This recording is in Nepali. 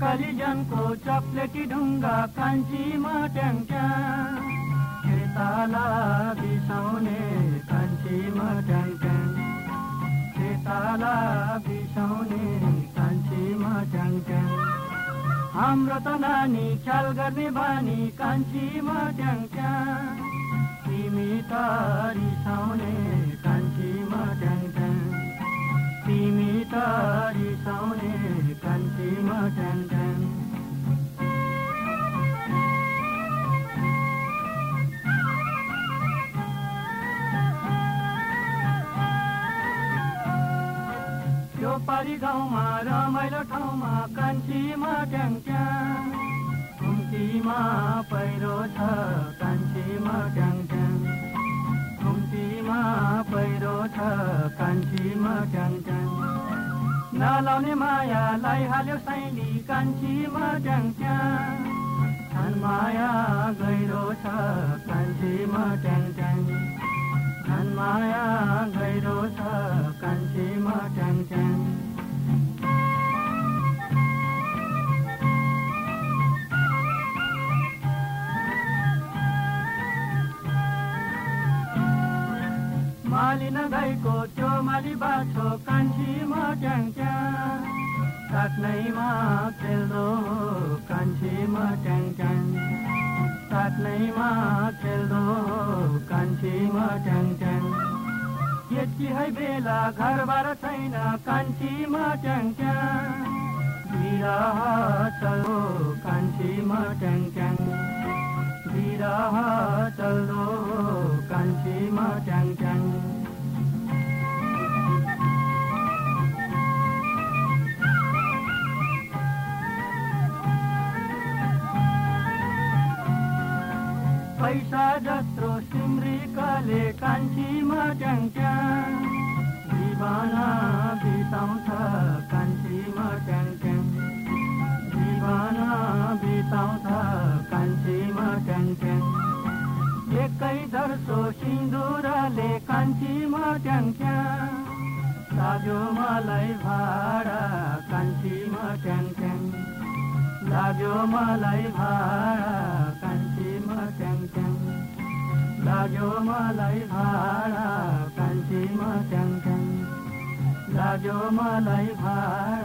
टेलिजनको चक्लेटी ढुङ्गा कान्छीमा ट्याङ्क्या बिसाउने कान्छीमा ट्याङ्क्या खेताला बिसाउने कान्छीमा ट्याङ्क्या हाम्रो त नानी ख्याल गर्ने बानी कान्छीमा ट्याङ्क्या पारी गाउँमा रमाइलो ठाउँमा कान्छीमा ट्याङ्क्या घुम्तीमा पहिरो छ कान्छीमा ट्याङ्क्या घुम्तीमा पहिरो छ कान्छीमा ट्याङ्क्या नलाउने मायालाई हाल्यो साइली कान्छीमा ट्याङ्क्या छन् माया गहिरो छ कान्छीमा ट्याङ मालिन गएको त्यो माली बाछो कान्छीमा ट्याङ ट्याङ काट्नैमा खेल्दो कान्छीमा ट्याङ ट्याङ काट्नैमा खेल्दो कान्छीमा ट्याङ ट्याङ यति है बेला घरबार छैन कान्छीमा ट्याङ ट्याङ बिरह चल्दो कान्छीमा ट्याङ ट्याङ बिरह चल्दो कान्छीमा ट्याङ पैसा जत्रो सिम्रिकाले कान्छीमा ट्याङ दिवाना बिताउँछ कान्छीमा ट्याङ ट्याङ दिवाना बिताउँछ कान्छीमा ट्याङ ट्याङ एकै धर्सो सिन्दुरले कान्छीमा ट्याङ ट्याङ लाग्यो मलाई भाडा कान्छीमा ट्याङ ट्याङ लाग्यो मलाई भाडा ट्याङ लाग्यो मलाई भाडा कान्छीमा ट्याङ ट्याङ लाग्यो मलाई भाडा